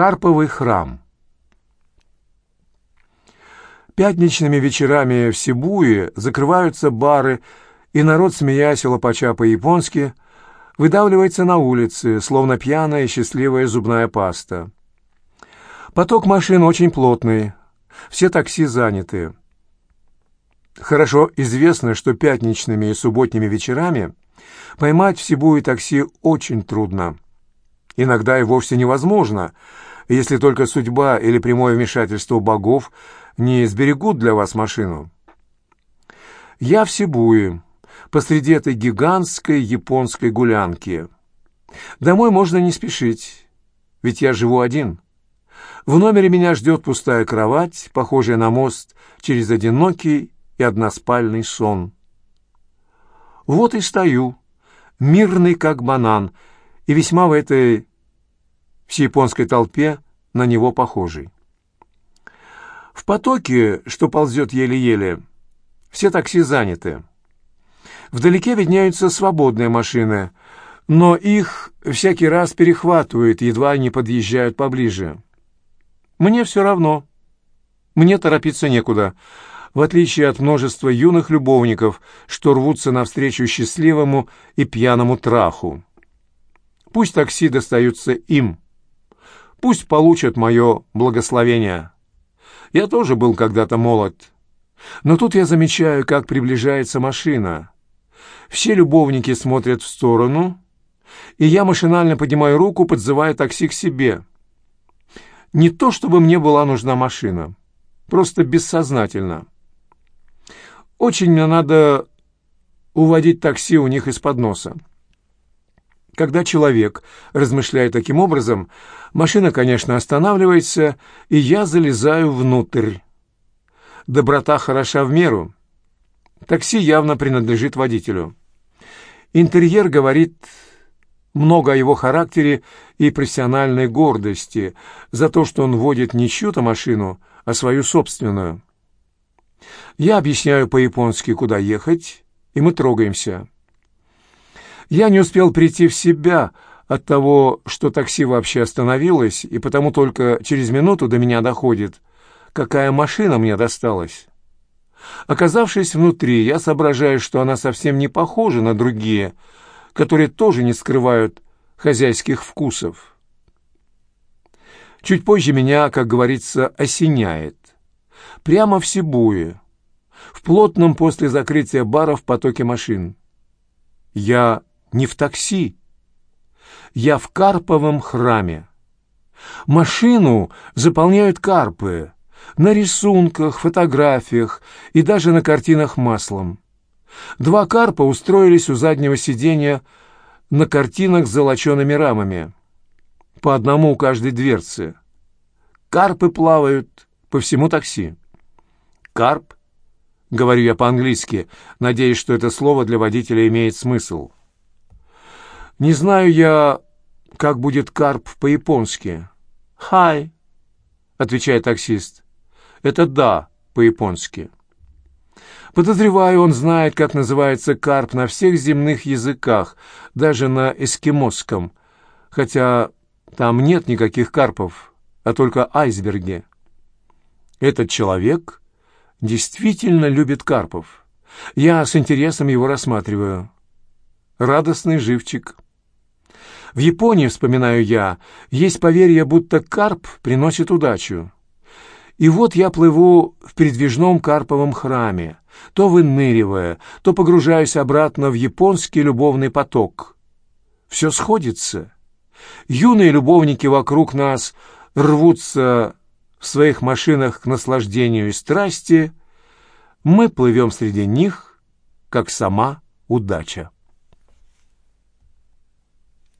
Карповый храм. Пятничными вечерами в Сибуе закрываются бары, и народ, смеясь лопача по-японски, выдавливается на улице, словно пьяная и счастливая зубная паста. Поток машин очень плотный, все такси заняты. Хорошо известно, что пятничными и субботними вечерами поймать в Сибуе такси очень трудно. Иногда и вовсе невозможно, если только судьба или прямое вмешательство богов не сберегут для вас машину. Я в Сибуе, посреди этой гигантской японской гулянки. Домой можно не спешить, ведь я живу один. В номере меня ждет пустая кровать, похожая на мост через одинокий и односпальный сон. Вот и стою, мирный как банан, и весьма в этой всеяпонской толпе на него похожий. В потоке, что ползет еле-еле, все такси заняты. Вдалеке видняются свободные машины, но их всякий раз перехватывают, едва они подъезжают поближе. Мне все равно. Мне торопиться некуда, в отличие от множества юных любовников, что рвутся навстречу счастливому и пьяному траху. Пусть такси достаются им. Пусть получат мое благословение. Я тоже был когда-то молод. Но тут я замечаю, как приближается машина. Все любовники смотрят в сторону, и я машинально поднимаю руку, подзывая такси к себе. Не то, чтобы мне была нужна машина, просто бессознательно. Очень мне надо уводить такси у них из-под носа. Когда человек размышляет таким образом, машина, конечно, останавливается, и я залезаю внутрь. Доброта хороша в меру. Такси явно принадлежит водителю. Интерьер говорит много о его характере и профессиональной гордости за то, что он водит не чью-то машину, а свою собственную. Я объясняю по-японски, куда ехать, и мы трогаемся. Я не успел прийти в себя от того, что такси вообще остановилось, и потому только через минуту до меня доходит, какая машина мне досталась. Оказавшись внутри, я соображаю, что она совсем не похожа на другие, которые тоже не скрывают хозяйских вкусов. Чуть позже меня, как говорится, осеняет. Прямо в Сибуе, в плотном после закрытия бара в потоке машин. Я не в такси. Я в Карповом храме. Машину заполняют карпы на рисунках, фотографиях и даже на картинах маслом. Два карпа устроились у заднего сиденья на картинах с золочеными рамами. По одному у каждой дверцы. Карпы плавают по всему такси. Карп, говорю я по-английски, надеясь, что это слово для водителя имеет смысл. Не знаю я, как будет карп по-японски. «Хай», — отвечает таксист. Это «да» по-японски. Подозреваю, он знает, как называется карп на всех земных языках, даже на эскимосском, хотя там нет никаких карпов, а только айсберги. Этот человек действительно любит карпов. Я с интересом его рассматриваю. Радостный живчик. В Японии, вспоминаю я, есть поверье, будто карп приносит удачу. И вот я плыву в передвижном карповом храме, то выныривая, то погружаясь обратно в японский любовный поток. Все сходится. Юные любовники вокруг нас рвутся в своих машинах к наслаждению и страсти. Мы плывем среди них, как сама удача.